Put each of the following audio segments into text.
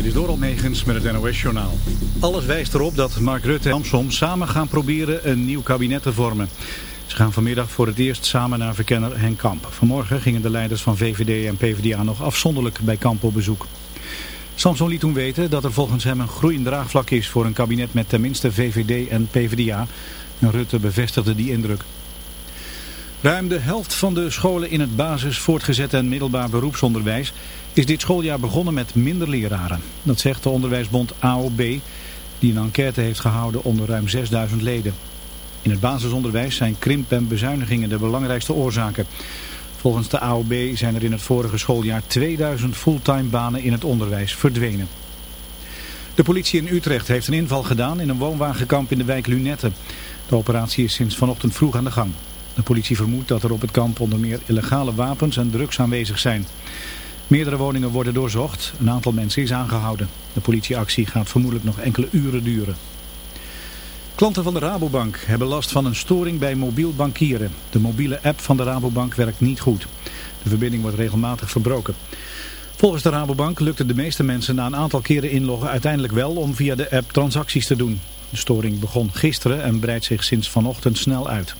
Dit is Doral Megens met het NOS-journaal. Alles wijst erop dat Mark Rutte en Samsom samen gaan proberen een nieuw kabinet te vormen. Ze gaan vanmiddag voor het eerst samen naar verkenner Henk Kamp. Vanmorgen gingen de leiders van VVD en PvdA nog afzonderlijk bij Kamp op bezoek. Samson liet toen weten dat er volgens hem een groeiend draagvlak is voor een kabinet met tenminste VVD en PvdA. En Rutte bevestigde die indruk. Ruim de helft van de scholen in het basis, voortgezet en middelbaar beroepsonderwijs is dit schooljaar begonnen met minder leraren. Dat zegt de onderwijsbond AOB, die een enquête heeft gehouden onder ruim 6000 leden. In het basisonderwijs zijn krimp en bezuinigingen de belangrijkste oorzaken. Volgens de AOB zijn er in het vorige schooljaar 2000 fulltime banen in het onderwijs verdwenen. De politie in Utrecht heeft een inval gedaan in een woonwagenkamp in de wijk Lunette. De operatie is sinds vanochtend vroeg aan de gang. De politie vermoedt dat er op het kamp onder meer illegale wapens en drugs aanwezig zijn. Meerdere woningen worden doorzocht. Een aantal mensen is aangehouden. De politieactie gaat vermoedelijk nog enkele uren duren. Klanten van de Rabobank hebben last van een storing bij mobiel bankieren. De mobiele app van de Rabobank werkt niet goed. De verbinding wordt regelmatig verbroken. Volgens de Rabobank lukte de meeste mensen na een aantal keren inloggen uiteindelijk wel om via de app transacties te doen. De storing begon gisteren en breidt zich sinds vanochtend snel uit.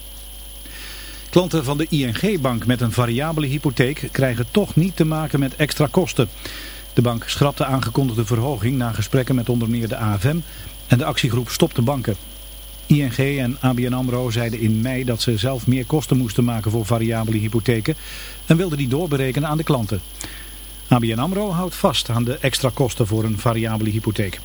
Klanten van de ING-bank met een variabele hypotheek krijgen toch niet te maken met extra kosten. De bank schrapt de aangekondigde verhoging na gesprekken met onder meer de AFM en de actiegroep Stop de Banken. ING en ABN AMRO zeiden in mei dat ze zelf meer kosten moesten maken voor variabele hypotheken en wilden die doorberekenen aan de klanten. ABN AMRO houdt vast aan de extra kosten voor een variabele hypotheek.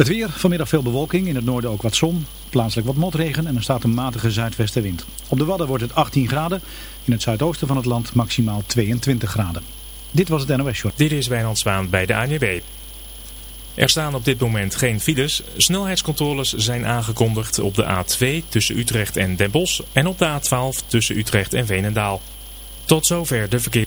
Het weer, vanmiddag veel bewolking, in het noorden ook wat zon, plaatselijk wat motregen en er staat een matige zuidwestenwind. Op de Wadden wordt het 18 graden, in het zuidoosten van het land maximaal 22 graden. Dit was het NOS Short. Dit is Wijnand Zwaan bij de ANWB. Er staan op dit moment geen files. Snelheidscontroles zijn aangekondigd op de A2 tussen Utrecht en Den Bosch en op de A12 tussen Utrecht en Veenendaal. Tot zover de verkeer.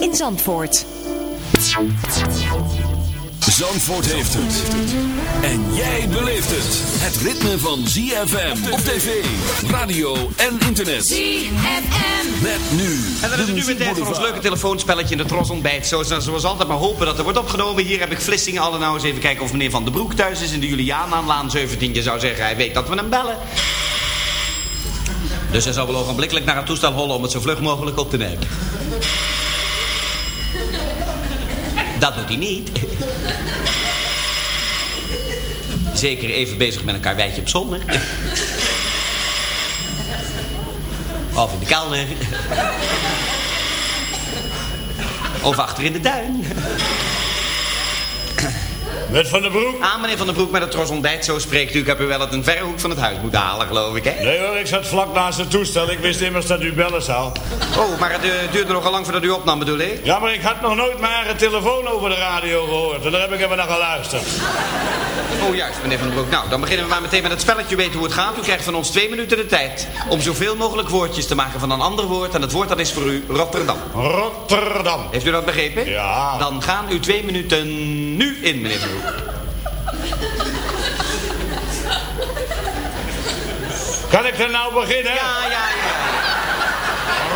in Zandvoort. Zandvoort heeft het. En jij beleeft het. Het ritme van ZFM op tv, radio en internet. ZFM. Met nu. En dan is het nu weer tijd voor ons leuke telefoonspelletje in de Tros ontbijt. Zo, zoals altijd maar hopen dat er wordt opgenomen. Hier heb ik Vlissingen alle nou eens even kijken of meneer Van den Broek thuis is in de Julianaanlaan 17. Je zou zeggen, hij weet dat we hem bellen. Dus hij zou wel ogenblikkelijk naar het toestel hollen om het zo vlug mogelijk op te nemen. Dat doet hij niet. Zeker even bezig met een karweitje op zolder. Of in de kelder. Of achter in de duin. Met Van der Broek? Ah, meneer Van der Broek, met het tros ontbijt, zo spreekt u. Ik heb u wel uit een verre hoek van het huis moeten halen, geloof ik, hè? Nee hoor, ik zat vlak naast het toestel. Ik wist immers dat u bellen zou. Oh, maar het eh, duurde nogal lang voordat u opnam, bedoel ik? Ja, maar ik had nog nooit mijn eigen telefoon over de radio gehoord. En daar heb ik even naar geluisterd. Oh juist, meneer Van den Broek. Nou, dan beginnen we maar meteen met het spelletje. weten weet hoe het gaat. U krijgt van ons twee minuten de tijd om zoveel mogelijk woordjes te maken van een ander woord. En het woord dat is voor u Rotterdam. Rotterdam. Heeft u dat begrepen? Ja. Dan gaan uw twee minuten nu in, meneer Van den Broek. Kan ik er nou beginnen? Ja, ja, ja.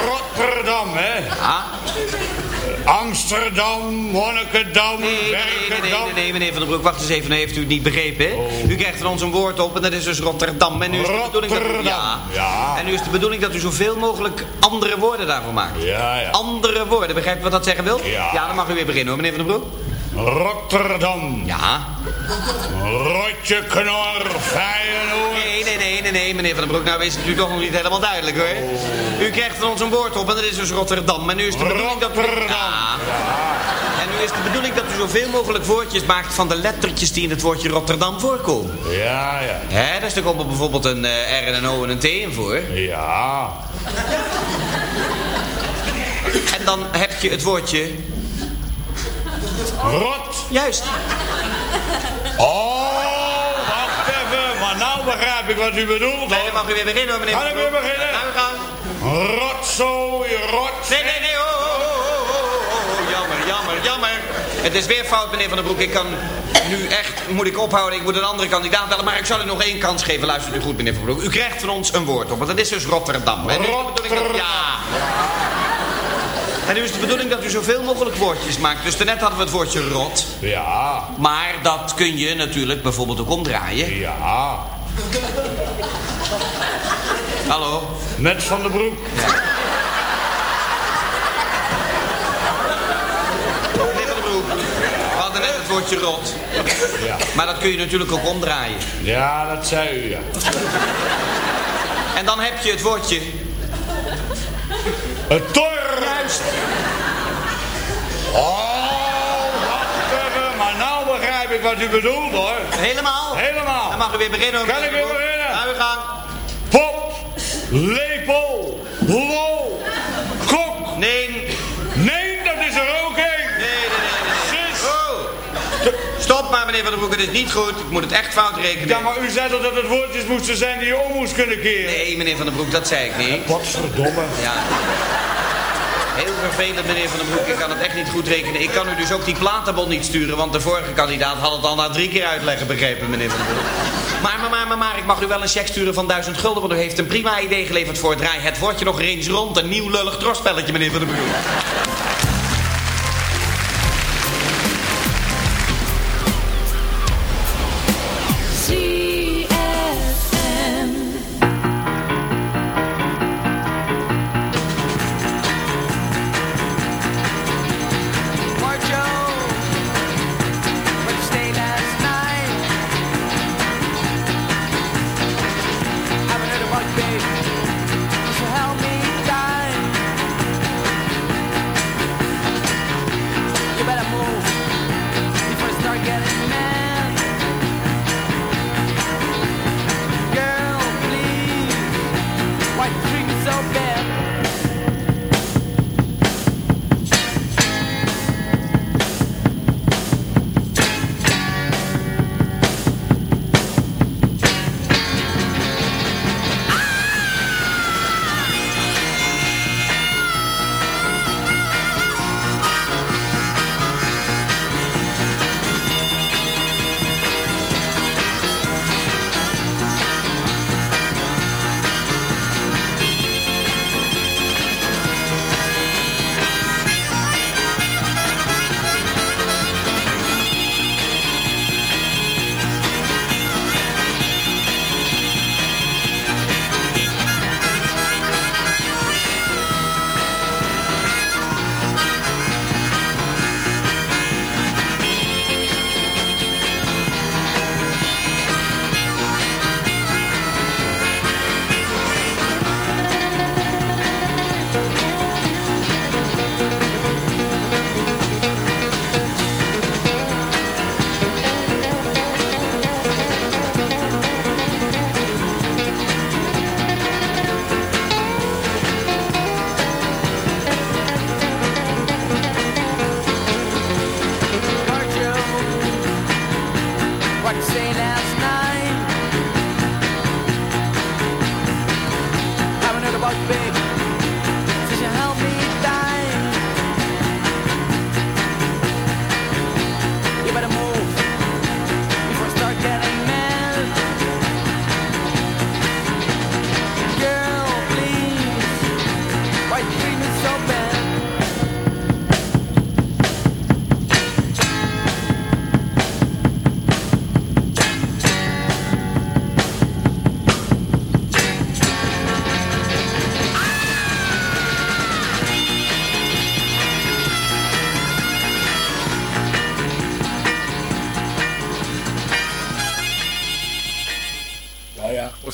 Rotterdam, hè? Ja. Amsterdam, Monnikendam, Nee, nee, nee, nee, Werkendam. nee, nee, meneer Van den Broek, wacht eens even, heeft u het niet begrepen. hè? Oh. U krijgt van ons een woord op en dat is dus Rotterdam. En nu is de bedoeling dat u, Rotterdam, ja. ja. En nu is de bedoeling dat u zoveel mogelijk andere woorden daarvoor maakt. Ja, ja. Andere woorden, begrijpt u wat dat zeggen wil? Ja. dan mag u weer beginnen hoor, meneer Van den Broek. Rotterdam, Ja. Rotje Knor, Feyenoord. Nee, nee, nee, nee, nee, meneer Van den Broek, nou is het u toch nog niet helemaal duidelijk hoor. U krijgt van ons een woord op en dat is dus Rotterdam. En nu is de bedoeling dat u... Ja. En nu is de bedoeling dat u zoveel mogelijk woordjes maakt van de lettertjes die in het woordje Rotterdam voorkomen. Ja, ja. Hè, dus er komt er bijvoorbeeld een eh, R en een O en een T in voor. Ja. En dan heb je het woordje... Rot. Juist. Oh, wacht even. Maar nou begrijp ik wat u bedoelt. Nee, dan mag u weer beginnen hoor, meneer Kan ik den weer beginnen? Nou, we gaan. Rotzooi, rot. Nee, nee, nee, oh, oh, oh, oh, jammer, jammer, jammer. Het is weer fout, meneer Van den Broek. Ik kan nu echt, moet ik ophouden, ik moet een andere kandidaat bellen. Maar ik zal u nog één kans geven. Luistert u goed, meneer Van den Broek. U krijgt van ons een woord op, want dat is dus Rotterdam. Dat- Ja. En nu is de bedoeling dat u zoveel mogelijk woordjes maakt. Dus daarnet hadden we het woordje rot. Ja, Maar dat kun je natuurlijk bijvoorbeeld ook omdraaien. ja. Hallo? Met Van den Broek. Meneer Van den Broek. We hadden net het woordje rot. Ja. Maar dat kun je natuurlijk ook omdraaien. Ja, dat zei u, ja. En dan heb je het woordje... Het tor. Oh, wacht even. Maar nou begrijp ik wat u bedoelt, hoor. Helemaal? Helemaal. Dan mag u weer beginnen. Kan ik weer beginnen? Ja, we gaan. Pop, lepel, lol, kok. Nee. Nee, dat is er ook één. Nee, nee, nee. nee. Sis. Oh. Stop maar, meneer Van den Broek. Het is niet goed. Ik moet het echt fout rekenen. Ja, maar u zei toch dat het woordjes moesten zijn die je om moest kunnen keren? Nee, meneer Van den Broek, dat zei ik niet. Wat verdomme. Ja. Heel vervelend, meneer Van den Broek. Ik kan het echt niet goed rekenen. Ik kan u dus ook die platenbon niet sturen, want de vorige kandidaat had het al na drie keer uitleggen, begrepen, meneer Van den Broek. Maar, maar, maar, maar, ik mag u wel een cheque sturen van 1000 gulden, want u heeft een prima idee geleverd voor het draai. Het woordje nog eens rond, een nieuw lullig trosspelletje, meneer Van den Broek.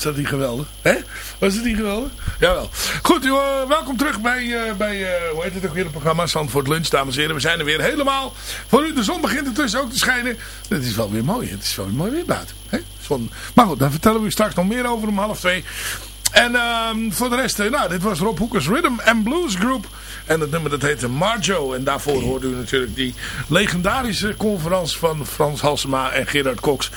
Was dat niet geweldig? Hè? Was het niet geweldig? Jawel. Goed, joh, welkom terug bij, uh, bij uh, hoe heet het ook weer, het programma Zandvoort Lunch, dames en heren. We zijn er weer helemaal. Voor u, de zon begint ertussen ook te schijnen. Het is wel weer mooi. Het is wel weer mooi weer buiten. Hè? Zon. Maar goed, daar vertellen we u straks nog meer over om half twee. En uh, voor de rest, nou, dit was Rob Hoekers Rhythm and Blues Group. En het nummer dat heette Marjo. En daarvoor hoorde u natuurlijk die legendarische conferentie van Frans Halsema en Gerard Cox.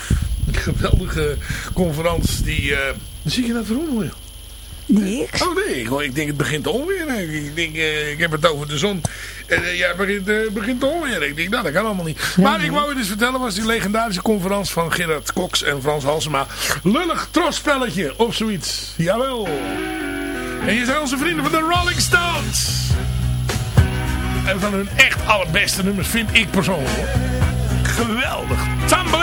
Geweldige conferentie die... Uh, zie je dat erom? Niks. Oh nee, ik denk het begint onweer. Ik denk, uh, ik heb het over de zon. En uh, ja, het begint, uh, begint onweer. Ik denk, nou dat kan allemaal niet. Ja, maar ik wou je dus vertellen, was die legendarische conferentie van Gerard Cox en Frans Halsema. Lullig trosspelletje of zoiets. Jawel. En je zijn onze vrienden van de Rolling Stones. En van hun echt allerbeste nummers vind ik persoonlijk. Geweldig. Tumbling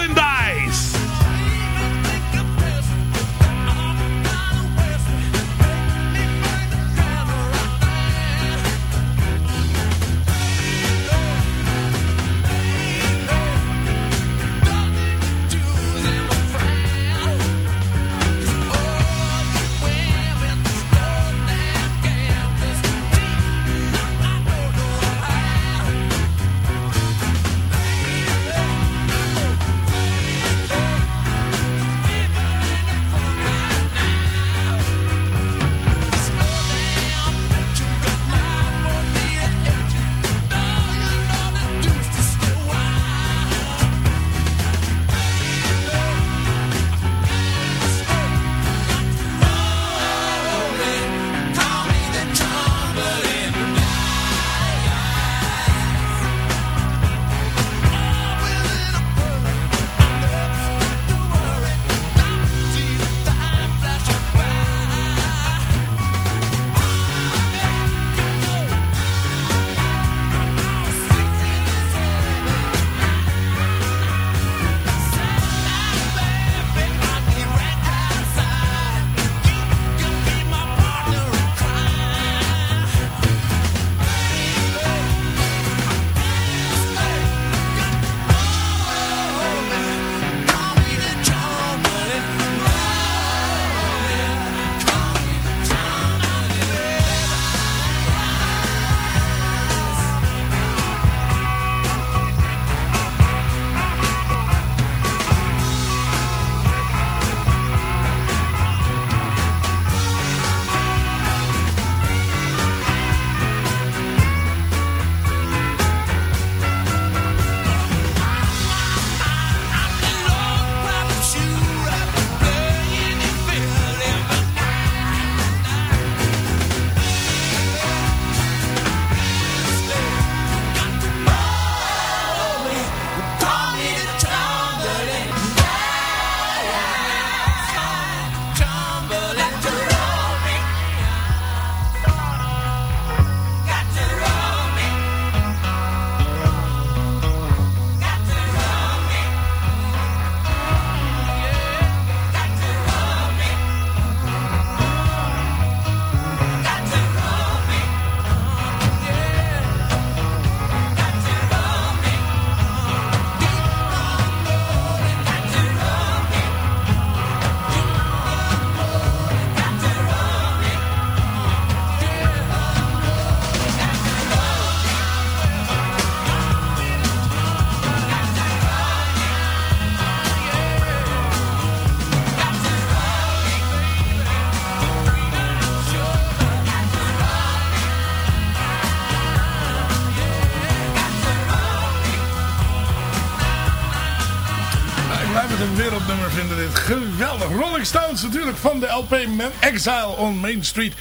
LP Exile on Main Street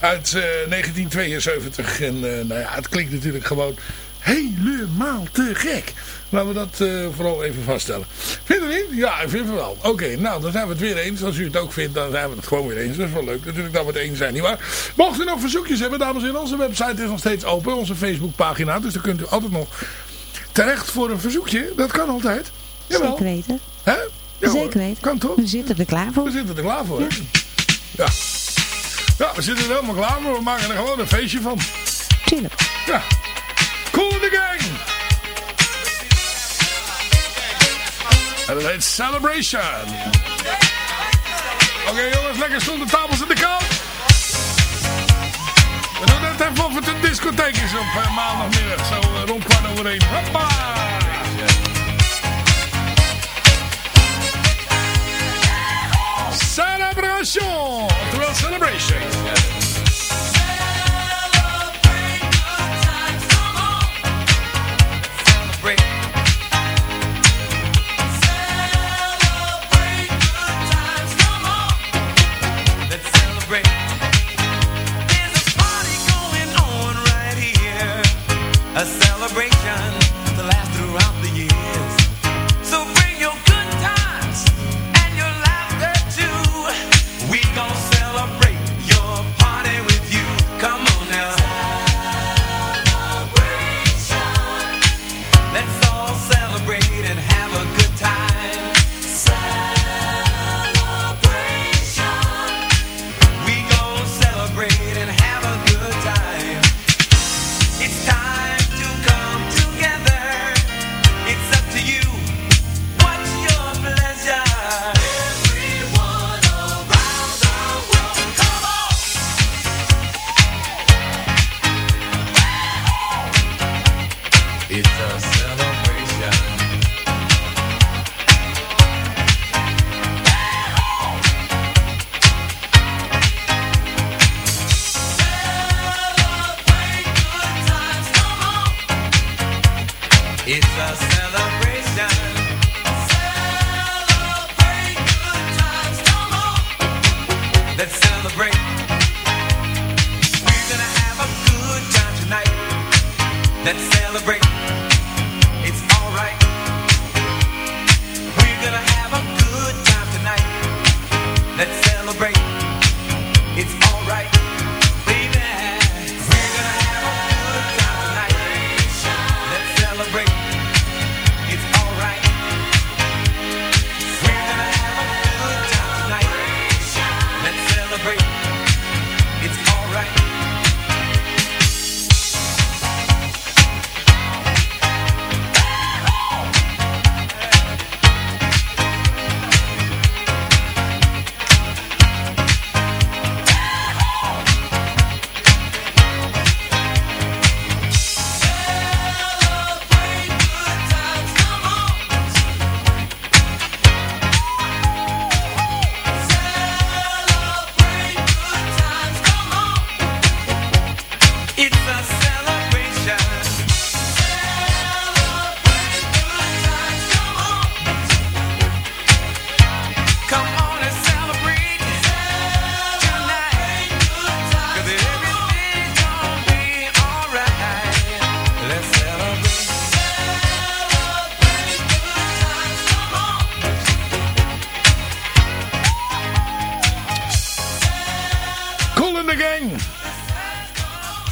uit uh, 1972. En uh, nou ja, het klinkt natuurlijk gewoon helemaal te gek. Laten we dat uh, vooral even vaststellen. Vinden we niet? Ja, ik vind het wel. Oké, okay, nou dan zijn we het weer eens. Als u het ook vindt, dan zijn we het gewoon weer eens. Dat is wel leuk natuurlijk dat we het eens zijn, nietwaar? Mocht u nog verzoekjes hebben, dames en heren, onze website is nog steeds open. Onze Facebookpagina. Dus dan kunt u altijd nog terecht voor een verzoekje. Dat kan altijd. Jawel. Zeker weten. Hè? Ja, Zeker weten. Kan toch? We zitten er klaar voor. We zitten er klaar voor, ja. Ja. ja. we zitten er helemaal klaar voor. We maken er gewoon een feestje van. Tuurlijk. Ja. Cool in the gang. En dat heet Celebration. Oké jongens, lekker stoel de tafels in de kant. We doen het even of het een discotheek is op uh, maandagmiddag. Zo uh, rond kwart over één. Hoppa! Celebration! Oftewel celebration. Celebrate good times, come on. Celebrate, celebrate good times, come on. Let's celebrate. There's a party going on right here. A celebration It's us.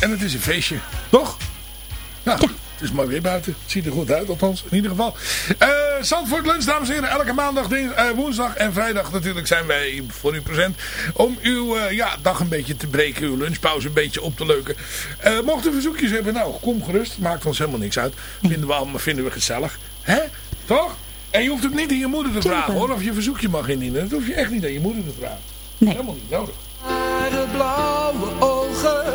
En het is een feestje, toch? Ja, het is mooi weer buiten. Het ziet er goed uit, althans, in ieder geval. Eh Zandvoort Lunch, dames en heren. Elke maandag, ding- eh, woensdag en vrijdag natuurlijk zijn wij voor u present. Om uw eh, ja, dag een beetje te breken, uw lunchpauze een beetje op te leuken. Eh mocht u verzoekjes hebben, nou, kom gerust. Maakt ons helemaal niks uit. Vinden we allemaal vinden we gezellig. Hè? Toch? En je hoeft het niet aan je moeder te vragen, hoor. Of je verzoekje mag indienen. Dat hoef je echt niet aan je moeder te vragen. Nee. Helemaal niet nodig. De blauwe ogen.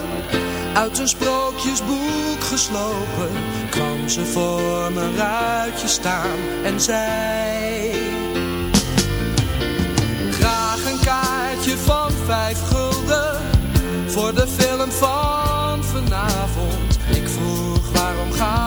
Uit een sprookjesboek geslopen kwam ze voor mijn ruitje staan en zei graag een kaartje van vijf gulden voor de film van vanavond. Ik vroeg waarom ga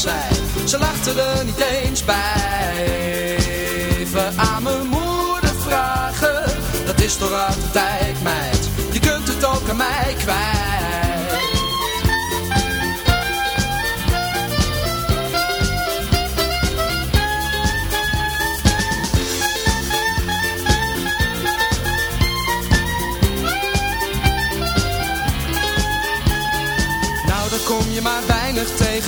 Ze lachten er niet eens bij. Even aan mijn moeder vragen, dat is toch uit de tijd, meid. Je kunt het ook aan mij kwijt. Nou, daar kom je maar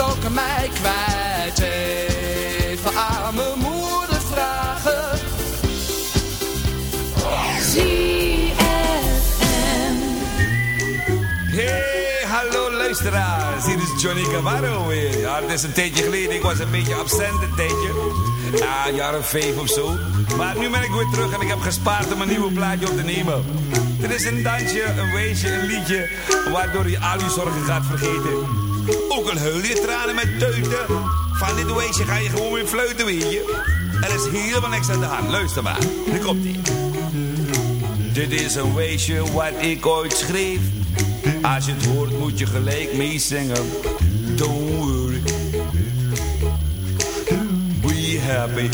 aan mij kwijt. Even aan mijn moeder vragen. Hey, hallo luisteraars. Hier is Johnny Camarro weer. Ja, het is een tijdje geleden. Ik was een beetje absent een tijdje. Ja, een jaar of vijf of zo. Maar nu ben ik weer terug en ik heb gespaard om een nieuwe plaatje op te nemen. Dit is een dansje, een weesje, een liedje, waardoor je al je zorgen gaat vergeten. Ook een huil je tranen met teuten. Van dit weesje ga je gewoon weer fluiten, weet je. Er is helemaal niks aan de hand. Luister maar. Nu komt ie. Dit is een weesje wat ik ooit schreef. Als je het hoort moet je gelijk meezingen. Don't worry. Be happy.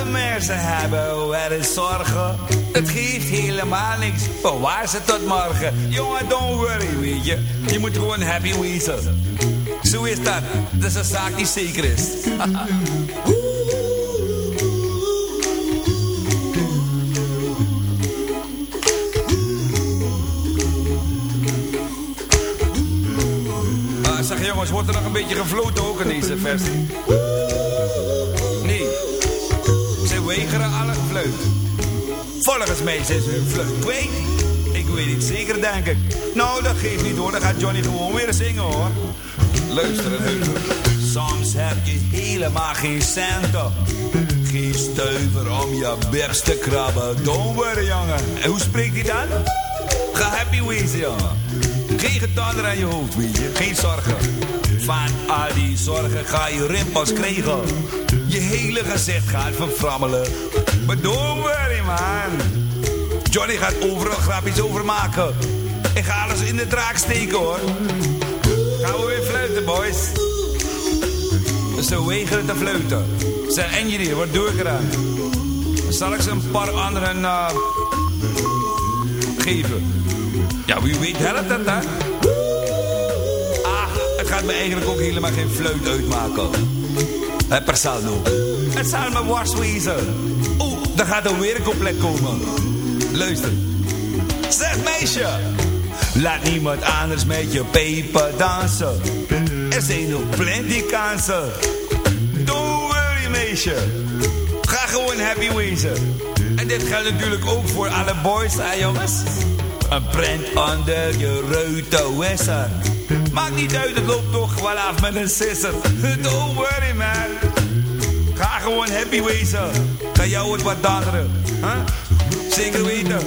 Alle mensen hebben wel eens zorgen. Het geeft helemaal niks. Bewaar ze tot morgen. Jongen, don't worry, weet je. Je moet gewoon happy wezen. Zo is dat. Dat is een zaak die zeker is. Ah, zeg jongens, wordt er nog een beetje gefloten ook in deze versie? Weigeren alle fluit. Volgens mij ze hun fluit kwijt. Ik weet niet zeker, denk ik. Nou, dat geeft niet hoor. Dan gaat Johnny gewoon weer zingen hoor. Luister en. Soms heb je helemaal geen centen. Geen stuiver om je bibs te krabben. Don't worry, jongen. En hoe spreekt hij dan? Ga happy wezen, jongen. Geen getander aan je hoofd, weet je. Geen zorgen. Van al die zorgen ga je rimpels krijgen. Je hele gezicht gaat verframmelen. Worry, man. Johnny gaat overal grapjes over maken. Ik ga alles in de draak steken, hoor. Gaan we weer fluiten, boys. Ze wegen te fluiten. Zijn engineer, wat doe ik eraan? Zal ik ze een paar anderen uh, geven? Ja, wie weet helpt dat, hè? Gaat me eigenlijk ook helemaal geen fluit uitmaken. Hè, per saldo. Het zal me worst wezen. Oeh, gaat er weer een compleet komen. Luister. Zeg meisje. Laat niemand anders met je peper dansen. Er zijn nog plenty kansen. Don't worry meisje. Ga gewoon happy wezen. En dit geldt natuurlijk ook voor alle boys, hè jongens. Een print onder je ruiten wisser. Maakt niet uit, het loopt toch wel af met een sisser. Don't worry man. Ga gewoon happy wezen. Kan jou het wat daderen. Zeker weten.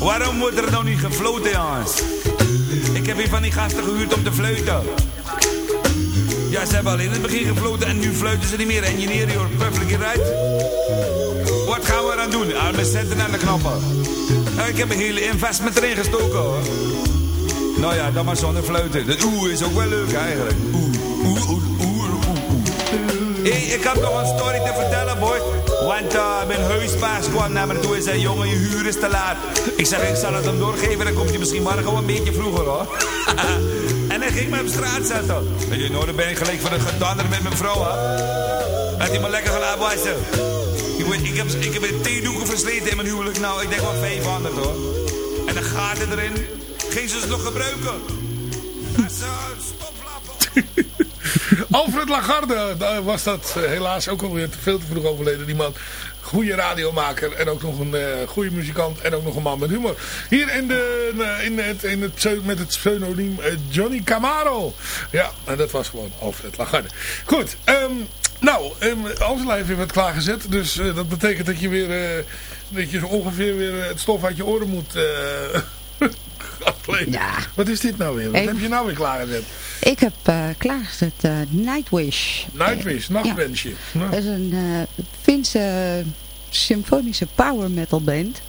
Waarom wordt er nou niet gefloten, jongens? Ik heb hier van die gasten gehuurd om te fluiten. Ja, ze hebben al in het begin gefloten en nu fluiten ze niet meer. Engineer, joh, perfect right. Wat gaan we eraan doen? Ah, met zetten aan de knoppen. Nou, ik heb een hele investment erin gestoken, hoor. Nou ja, dan maar zonder fluiten. De oeh is ook wel leuk, eigenlijk. Oeh, oeh, oeh, oeh, oeh, hey, ik heb nog een story te vertellen, boy. Want uh, mijn huisbaas kwam naar me toe en zei, jongen, je huur is te laat. Ik zeg, ik zal het hem doorgeven, dan komt hij misschien morgen wel een beetje vroeger, hoor. en hij ging me op straat zetten. En je nou, dan ben ik gelijk voor de gedander met mijn vrouw, hè. Had hij me lekker gelaten wassen. Ik, heb, ik heb een theedoeken versleten in mijn huwelijk. Nou, ik denk wel 500, hoor. En de gaten erin. Geen ze nog gebruiken. Dat. Alfred Lagarde daar was dat eh, helaas ook alweer te veel te vroeg overleden. Die man, goede radiomaker en ook nog een uh, goede muzikant en ook nog een man met humor. Hier in de, eh, in het, in het, met het pseudoniem eh, Johnny Camaro. Ja, en dat was gewoon Alfred Lagarde. Goed, ehm, nou, um, Angela heeft weer wat klaargezet. Dus eh, dat betekent dat je weer, eh, dat je ongeveer weer eh, het stof uit je oren moet... afleden. Ja. Wat is dit nou weer? Wat Ik- heb je nou weer klaargezet? Ik heb klaargezet Nightwish. Nightwish, nachtwensje. Nou. Dat is een Finse symfonische power metal band.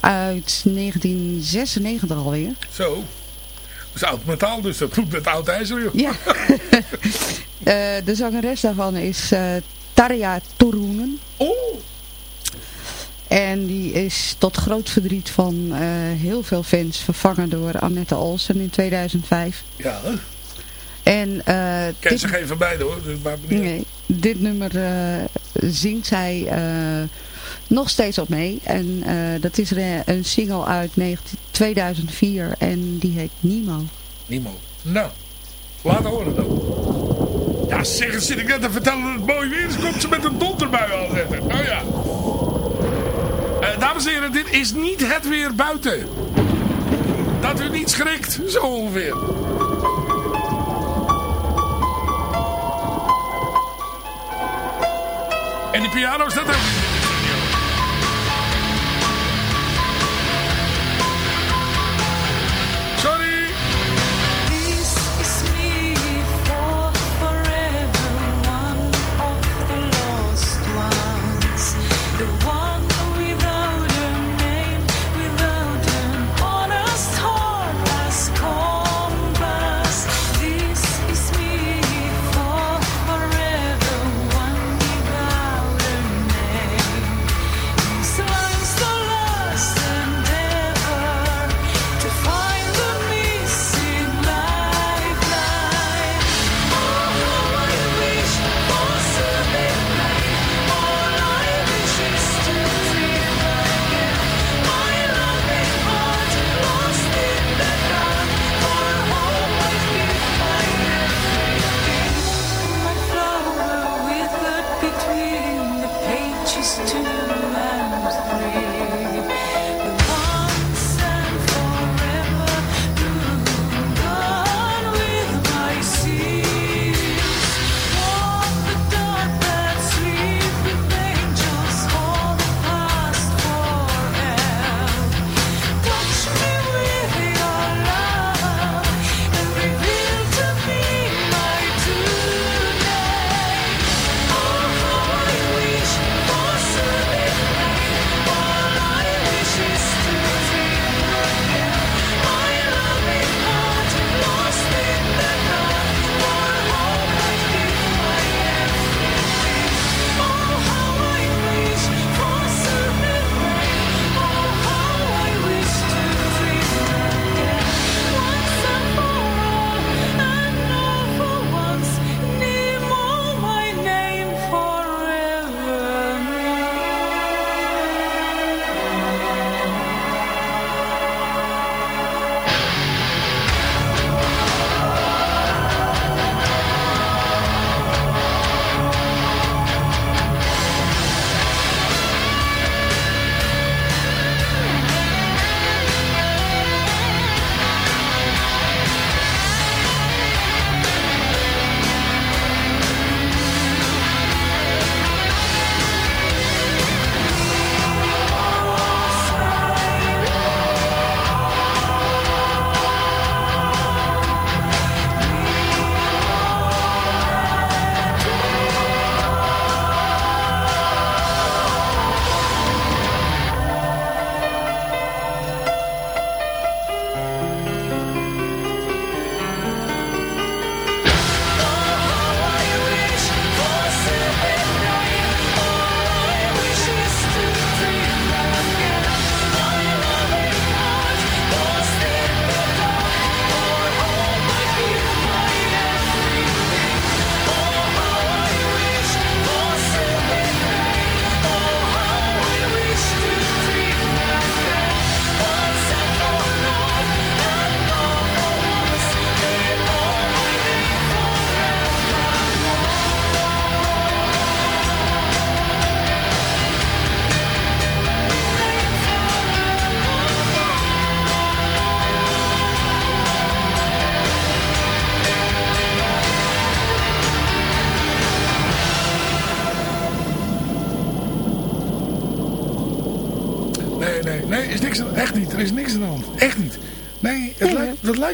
Uit 1996 alweer. Zo. Dat is oud metaal, dus dat doet met oud ijzer, joh. Ja. Eh, de zangeres daarvan is eh Tarja Turunen. Oh! En die is tot groot verdriet van eh, heel veel fans vervangen door Annette Olsen in 2005. Ja, hè? En eh, ken dit, ze geen van beiden, hoor. Dus nee, dit nummer eh, zingt zij nog steeds op mee. En dat is een, single uit 19 2004 en die heet Nemo. Niemand. Nou, laat horen dan. Ja, zeg zit ik net te vertellen dat het mooi weer is, komt ze met een donderbui aanzetten. Nou ja. Eh, dames en heren, dit is niet het weer buiten. Dat u niet schrikt, zo ongeveer. En die piano staat ook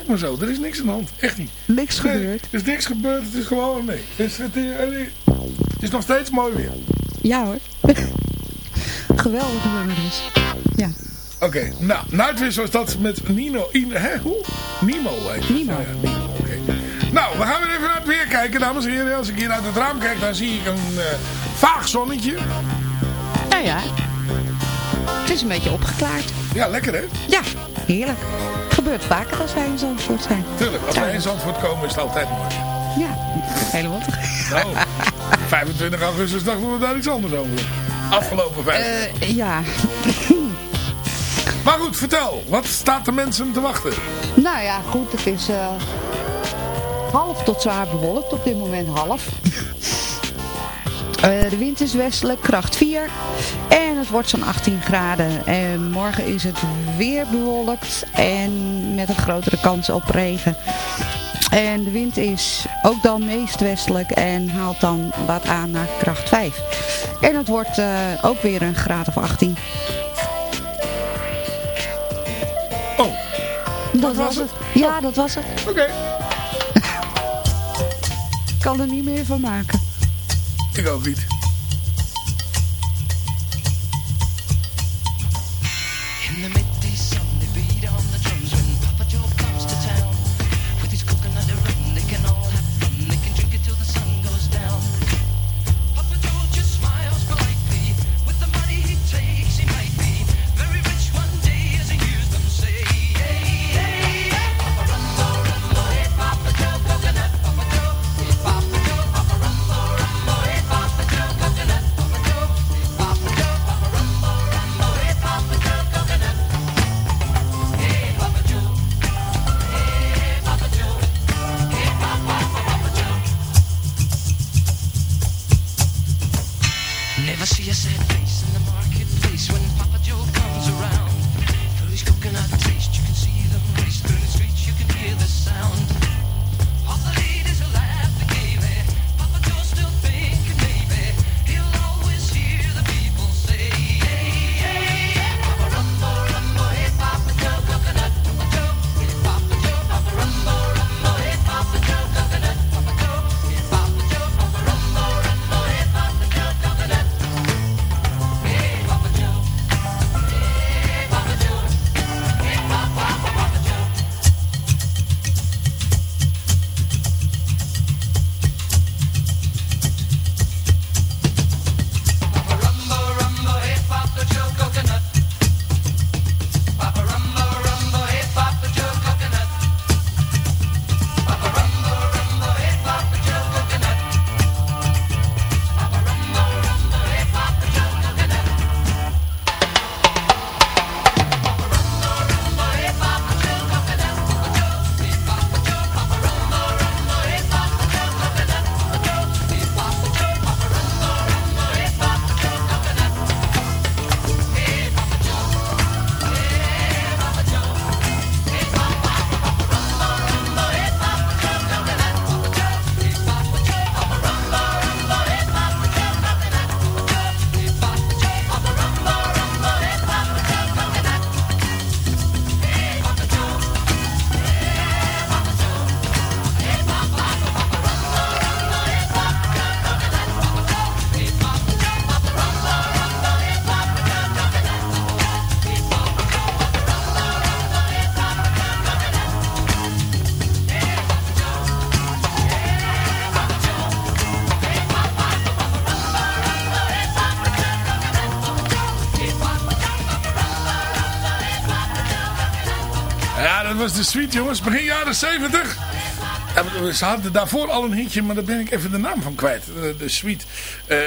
me zo. Er is niks aan de hand. Echt niet. Niks Nee, gebeurd. Er is niks gebeurd. Het is gewoon, nee. Het is, het is, het is nog steeds mooi weer. Ja hoor. Geweldig nummer dus. Ja. Oké, nou, Nightwish was dat met Nino. In, hè, hoe? Nemo heet. Ja, ja, Nemo, oké. Nou, we gaan weer even naar het weer kijken, dames en heren. Als ik hier uit het raam kijk, dan zie ik een eh, vaag zonnetje. Nou ja. Het is een beetje opgeklaard. Ja, lekker hè? Ja, heerlijk. Gebeurt vaker als wij in Zandvoort zijn. Tuurlijk, als wij in Zandvoort komen is het altijd mooi. Ja, helemaal Nou, 25 augustus dachten we daar iets anders over. Afgelopen vijf. Eh, ja. Maar goed, vertel. Wat staat de mensen te wachten? Nou ja, goed. Het is eh, half tot zwaar bewolkt. Op dit moment half. Eh, de wind is westelijk, kracht 4. En het wordt zo'n 18 graden. En morgen is het weer bewolkt. En met een grotere kans op regen. En de wind is ook dan meest westelijk. En haalt dan wat aan naar kracht 5. En het wordt eh, ook weer een graad of 18. Oh, Dat was het. Ja, dat was het. oké. Ik kan er niet meer van maken. Ik ook niet. Ja, dat was de suite, jongens. Begin jaren 70. Ja, Ze hadden daarvoor al een hitje, maar daar ben ik even de naam van kwijt. De, de suite. Eh,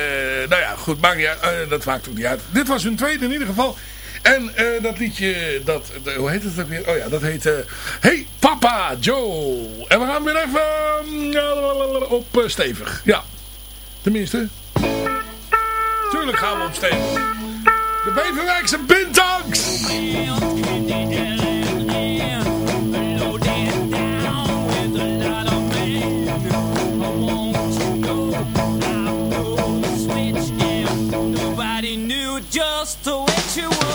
nou ja, goed, niet uit. Eh, dat maakt ook niet uit. Dit was hun tweede in ieder geval. En eh, dat liedje, dat, hoe heet het ook weer? Oh ja, dat heet... eh, hey Papa Joe. En we gaan weer even mm, op eh, stevig. Ja, tenminste. Tuurlijk gaan we op stevig. De Beverwijkse Bintangs. close to what you want.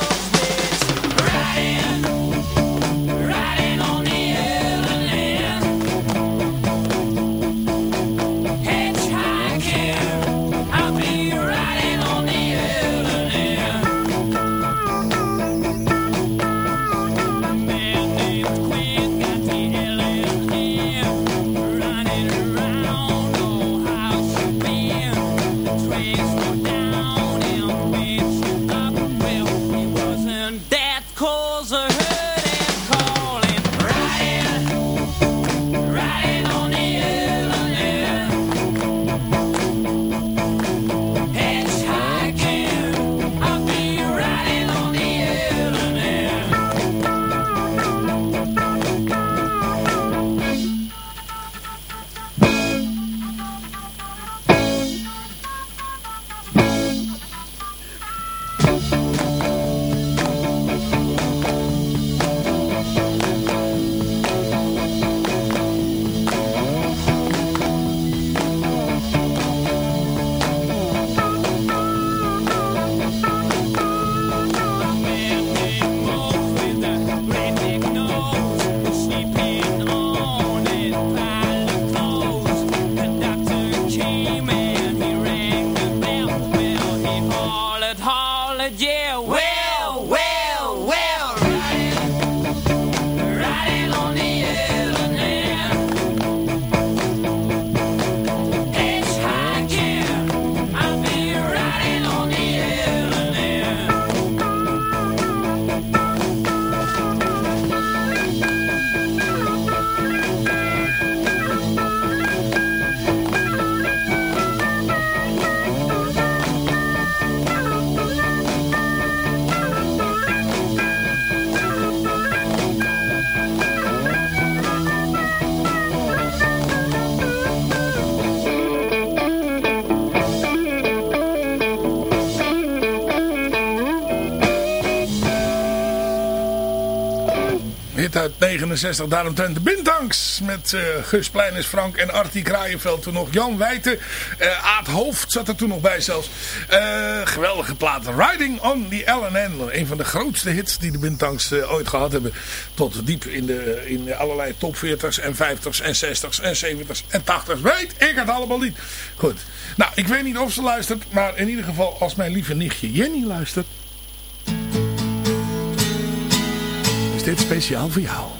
1967 daaromtrent de Bintangs. Met eh, Gus Pleiners, Frank en Artie Kraaienveld. Toen nog Jan Wijten. Uh, Aad Hoofd zat er toen nog bij zelfs. Eh, geweldige plaat. Riding on the LNN. Een van de grootste hits die de Bintangs ooit gehad hebben. Tot diep in, de, in allerlei top 40's en 50's en 60's en 70's en 80's. Weet ik het allemaal niet. Goed. Nou, ik weet niet of ze luistert. Maar in ieder geval als mijn lieve nichtje Jenny luistert. is dit speciaal voor jou.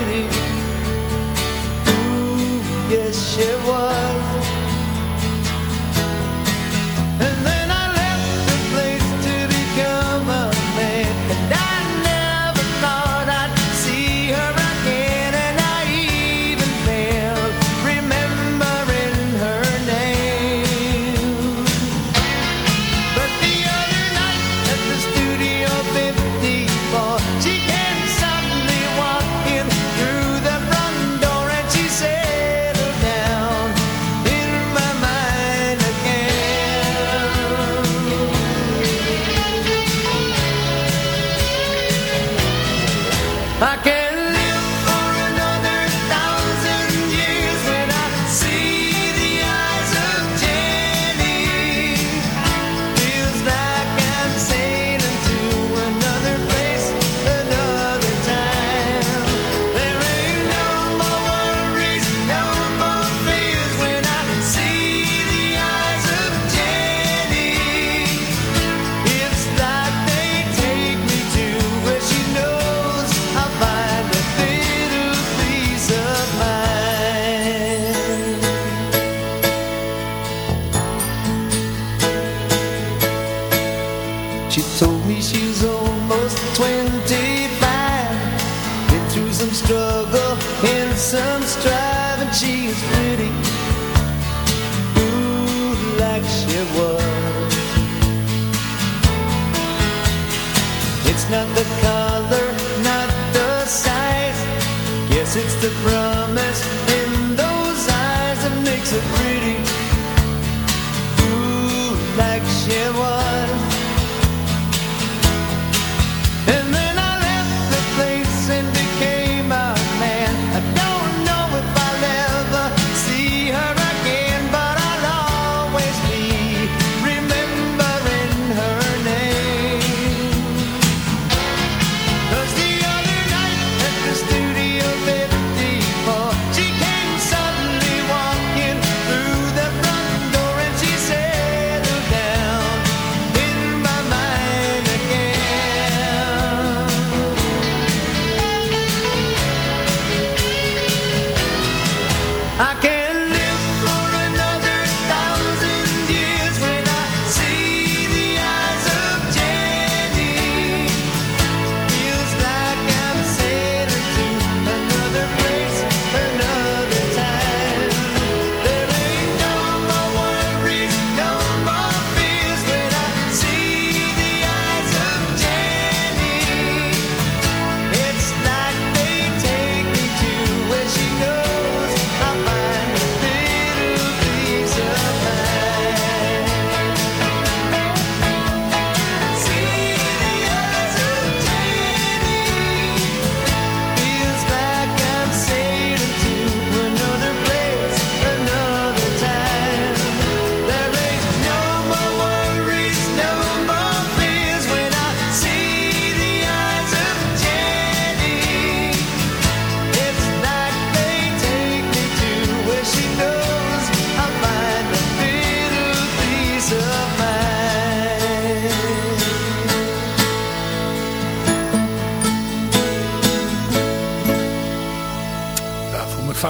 千万 not the color, not the size. Guess it's the promise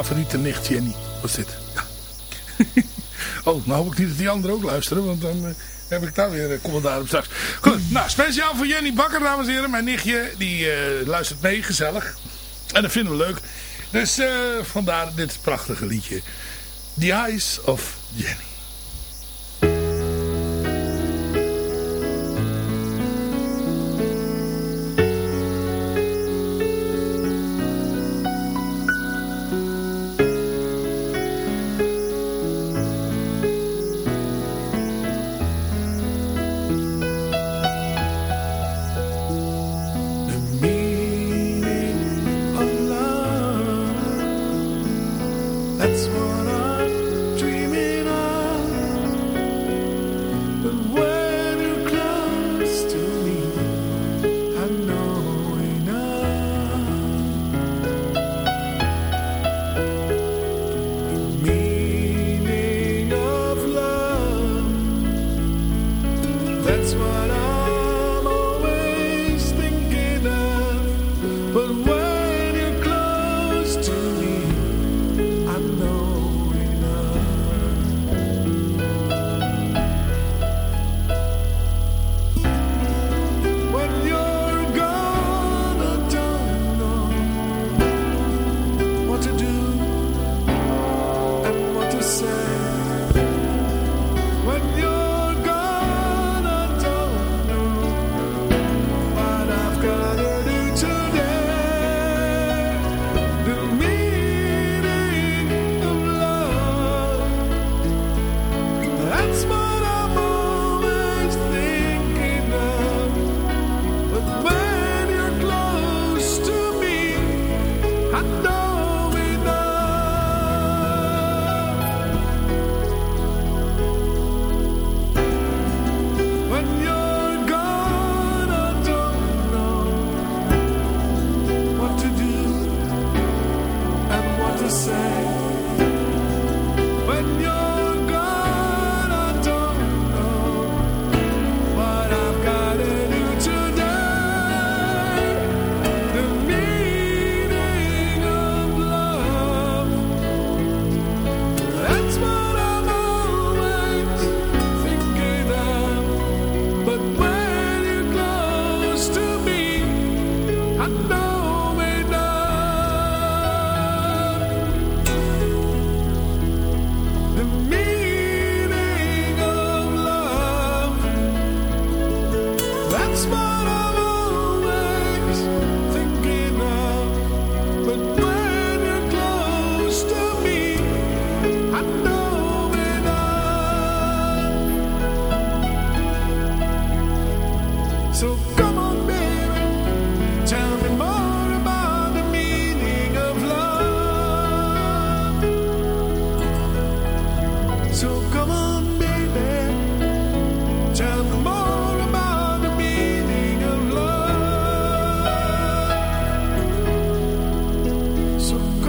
favoriete nicht Jenny. Was dit? Ja. oh, nou hoop ik niet dat die anderen ook luisteren, want dan eh, heb ik daar weer een commentaar op straks. Goed, nou, speciaal voor Jenny Bakker, dames en heren. Mijn nichtje, die eh, luistert mee, gezellig. En dat vinden we leuk. Dus eh, vandaar dit prachtige liedje. The Eyes of Jenny.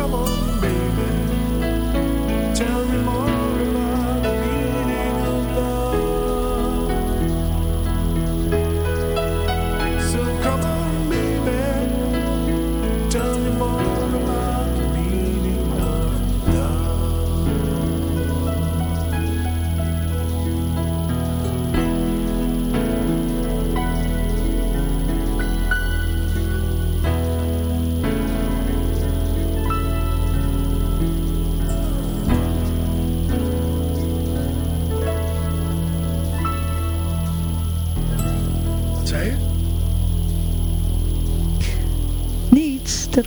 trouble.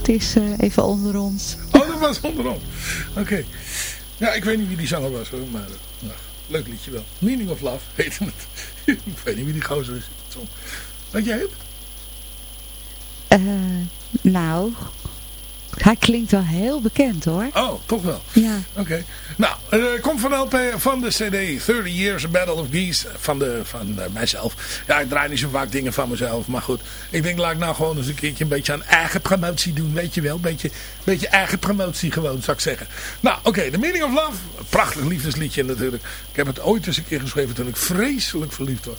Dat is eh, even onder ons. Oh, dat was onderom. Oké. Ja, ik weet niet wie die zanger was hoor, maar eh, nou, leuk liedje wel. Meaning of Love heette het. ik weet niet wie die gozer is. Weet jij het? Eh, nou, hij klinkt wel heel bekend hoor. Oh, toch wel. Ja. Oké. Nou, het komt van, LP, van de CD 30 Years A Battle of Geese van, de, van eh, mijzelf. Ja, ik draai niet zo vaak dingen van mezelf, maar goed. Ik denk, laat ik nou gewoon eens een keertje een beetje aan eigen promotie doen, weet je wel. Een beetje, beetje eigen promotie gewoon, zou ik zeggen. Nou, oké, The Meaning of Love. Prachtig liefdesliedje natuurlijk. Ik heb het ooit eens een keer geschreven toen ik vreselijk verliefd was.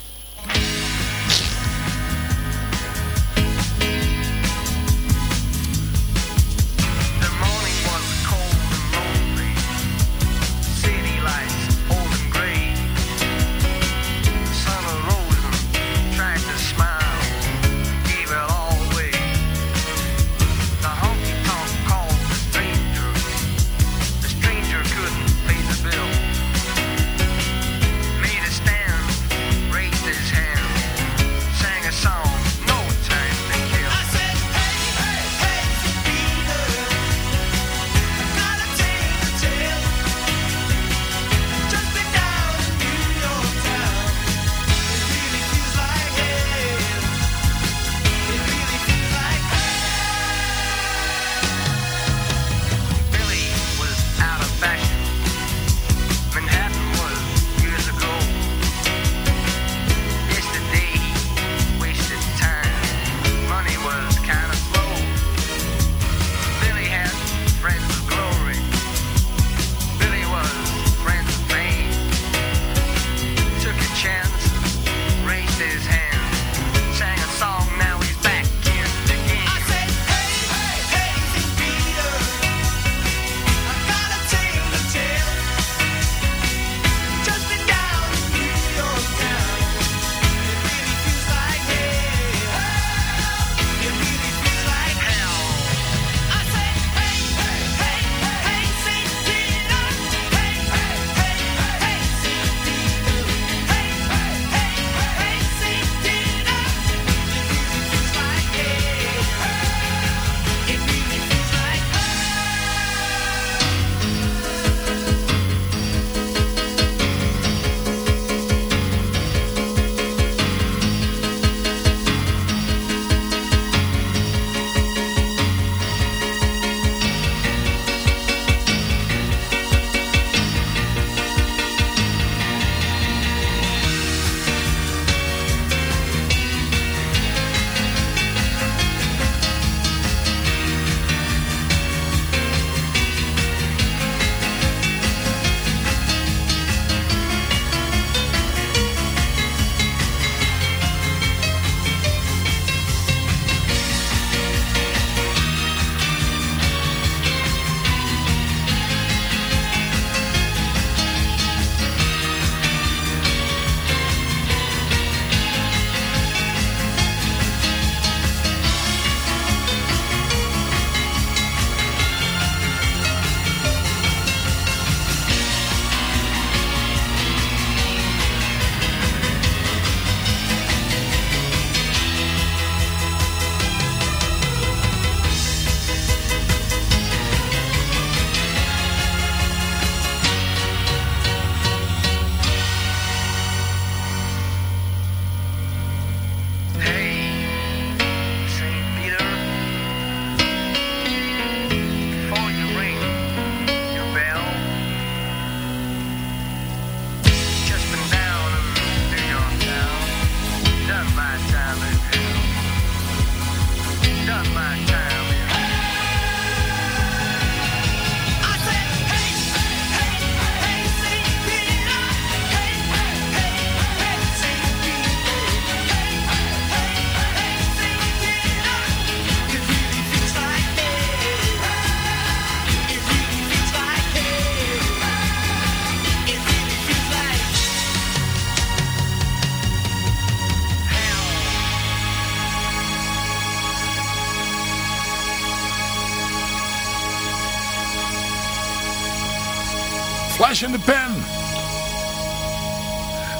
Flash in the Pan.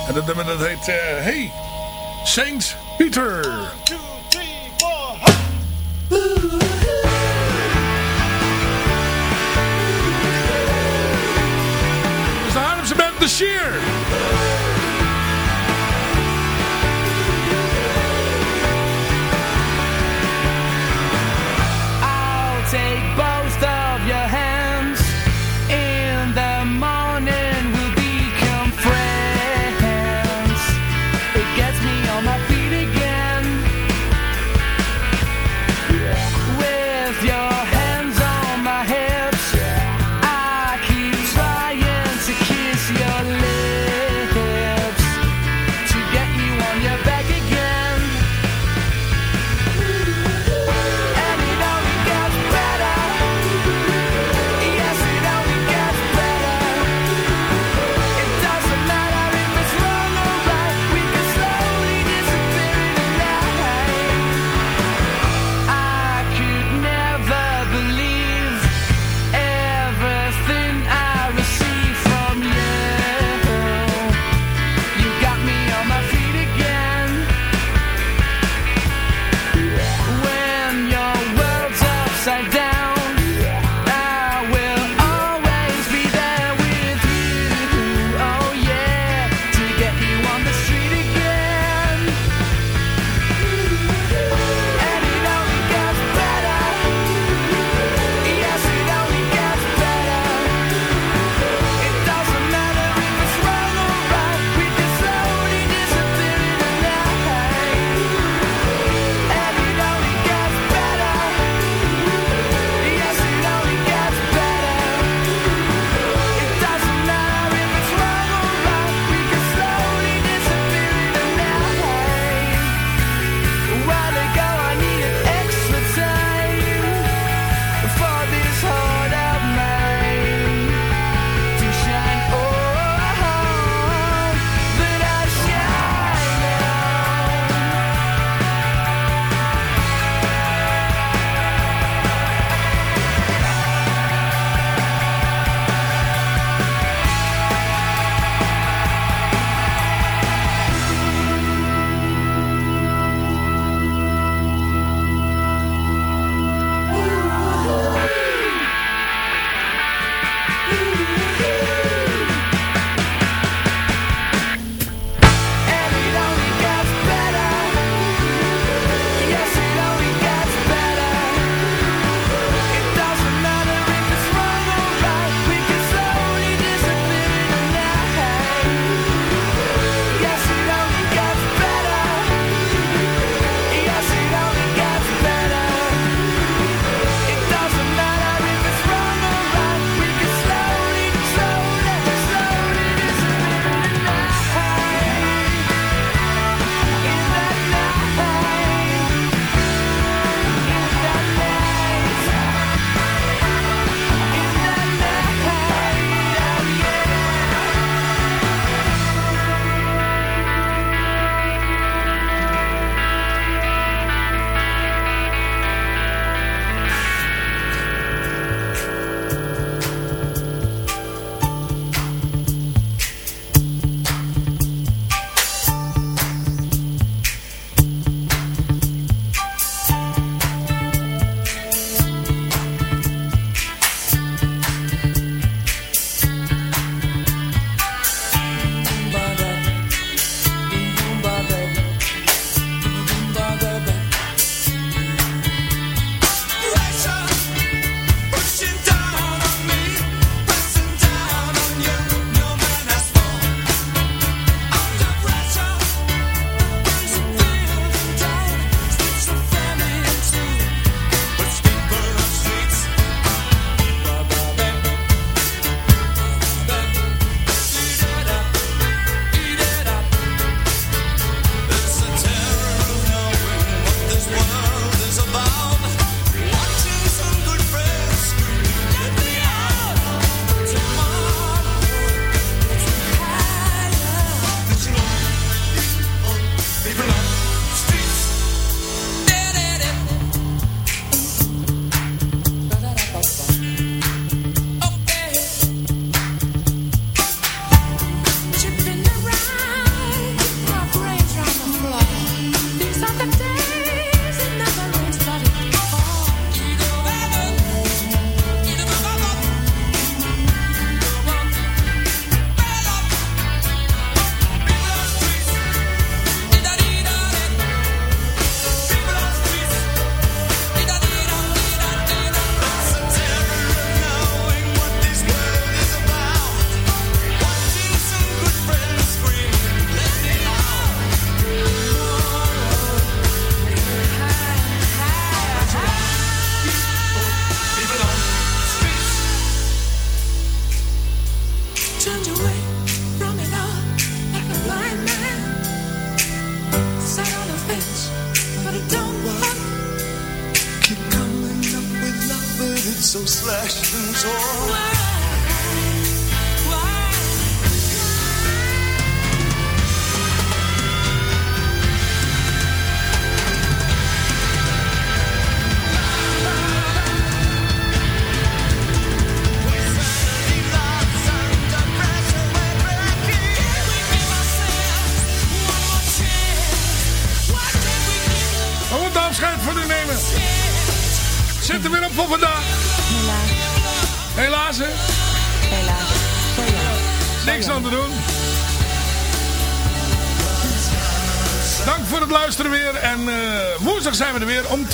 En dat nummer dat heet... eh, hey, Saint Peter. Dat is de Haarlemse band The Sheer.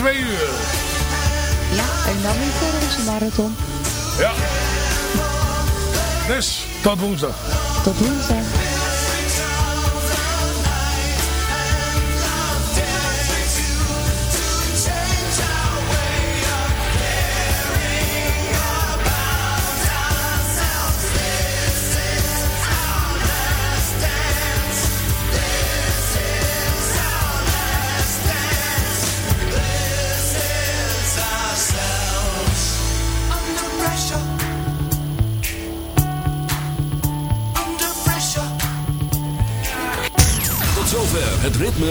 Twee uur. Ja, en dan weer voor onze marathon. Ja. Dus, tot woensdag. Tot woensdag.